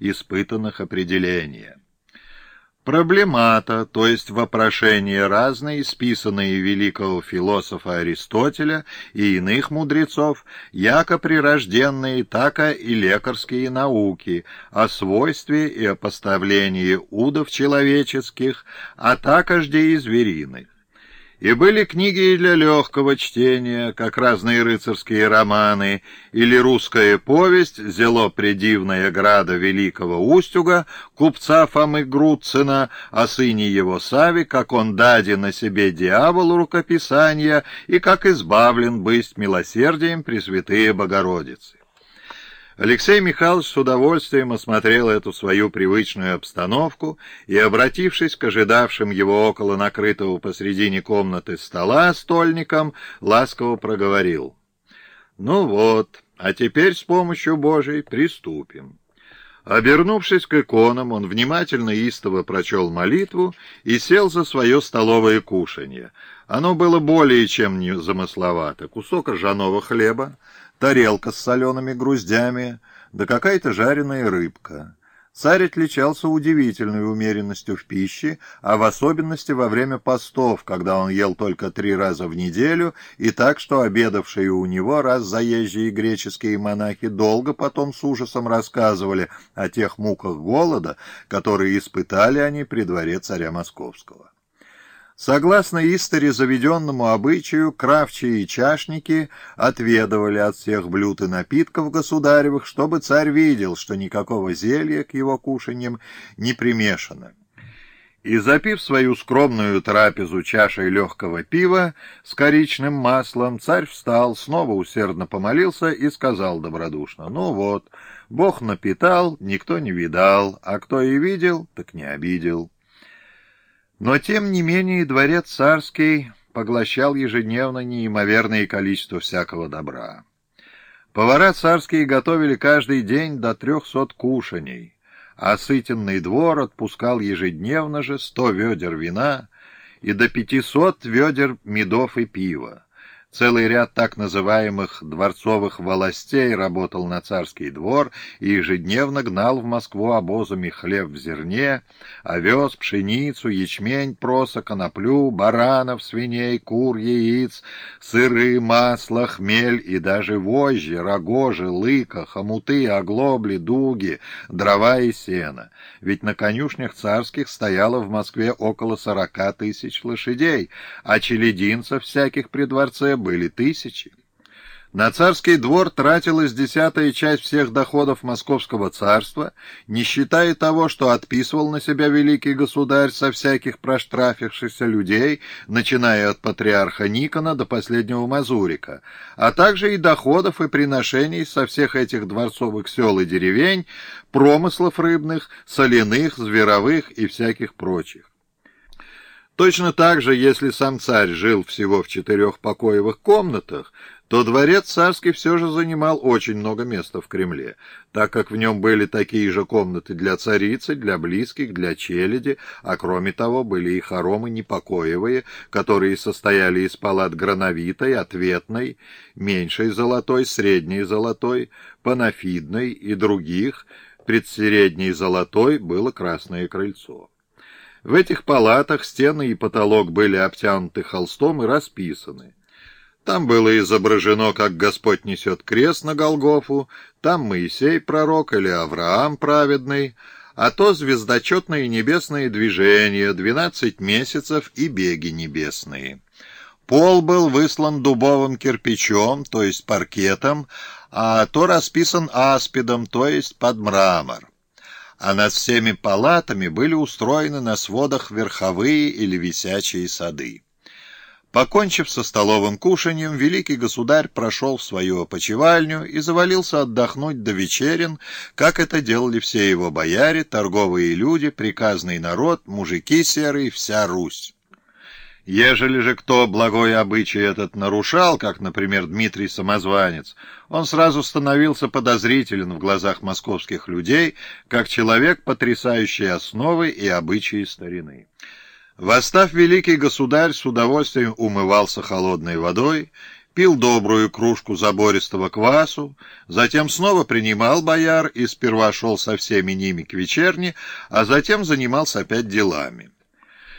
испытанных определения. Проблемата, то есть вопрошения разные, списанные великого философа Аристотеля и иных мудрецов, яко прирожденные, так и лекарские науки, о свойстве и о поставлении удов человеческих, а такожде и звериных. И были книги для легкого чтения, как разные рыцарские романы, или русская повесть «Зело предивная града Великого Устюга» купца Фомы Груцина о сыне его Сави, как он даде на себе дьяволу рукописания и как избавлен быть милосердием Пресвятые Богородицы. Алексей Михайлович с удовольствием осмотрел эту свою привычную обстановку и, обратившись к ожидавшим его около накрытого посредине комнаты стола стольником, ласково проговорил. «Ну вот, а теперь с помощью Божией приступим». Обернувшись к иконам, он внимательно и истово прочел молитву и сел за свое столовое кушанье. Оно было более чем незамысловато. Кусок ржаного хлеба, тарелка с солеными груздями, да какая-то жареная рыбка. Царь отличался удивительной умеренностью в пище, а в особенности во время постов, когда он ел только три раза в неделю, и так, что обедавшие у него раз заезжие греческие монахи долго потом с ужасом рассказывали о тех муках голода, которые испытали они при дворе царя Московского. Согласно истори заведенному обычаю, кравчие и чашники отведывали от всех блюд и напитков государевых, чтобы царь видел, что никакого зелья к его кушаньям не примешано. И запив свою скромную трапезу чашей легкого пива с коричным маслом, царь встал, снова усердно помолился и сказал добродушно, «Ну вот, Бог напитал, никто не видал, а кто и видел, так не обидел». Но, тем не менее, дворец царский поглощал ежедневно неимоверное количество всякого добра. Повара царские готовили каждый день до трехсот кушаний, а сытенный двор отпускал ежедневно же сто ведер вина и до пятисот ведер медов и пива. Целый ряд так называемых дворцовых властей работал на царский двор и ежедневно гнал в Москву обозами хлеб в зерне, овес, пшеницу, ячмень, проса, коноплю, баранов, свиней, кур, яиц, сыры, масло, хмель и даже вожжи, рогожи, лыка, хомуты, оглобли, дуги, дрова и сено. Ведь на конюшнях царских стояло в Москве около сорока тысяч лошадей, а челединцев всяких при дворце были тысячи. На царский двор тратилась десятая часть всех доходов московского царства, не считая того, что отписывал на себя великий государь со всяких проштрафившихся людей, начиная от патриарха Никона до последнего Мазурика, а также и доходов и приношений со всех этих дворцовых сел и деревень, промыслов рыбных, соляных, зверовых и всяких прочих. Точно так же, если сам царь жил всего в четырех покоевых комнатах, то дворец царский все же занимал очень много места в Кремле, так как в нем были такие же комнаты для царицы, для близких, для челяди, а кроме того были и хоромы непокоевые, которые состояли из палат грановитой, ответной, меньшей золотой, средней золотой, панафидной и других, предсредней золотой было красное крыльцо. В этих палатах стены и потолок были обтянуты холстом и расписаны. Там было изображено, как Господь несет крест на Голгофу, там Моисей пророк или Авраам праведный, а то звездочетные небесные движения, двенадцать месяцев и беги небесные. Пол был выслан дубовым кирпичом, то есть паркетом, а то расписан аспидом, то есть под мрамор а над всеми палатами были устроены на сводах верховые или висячие сады. Покончив со столовым кушаньем, великий государь прошел в свою опочивальню и завалился отдохнуть до вечерин, как это делали все его бояре, торговые люди, приказный народ, мужики серые, вся Русь. Ежели же кто благой обычай этот нарушал, как, например, Дмитрий Самозванец, он сразу становился подозрителен в глазах московских людей, как человек, потрясающий основы и обычаи старины. Восстав великий государь с удовольствием умывался холодной водой, пил добрую кружку забористого квасу, затем снова принимал бояр и сперва шел со всеми ними к вечерне, а затем занимался опять делами.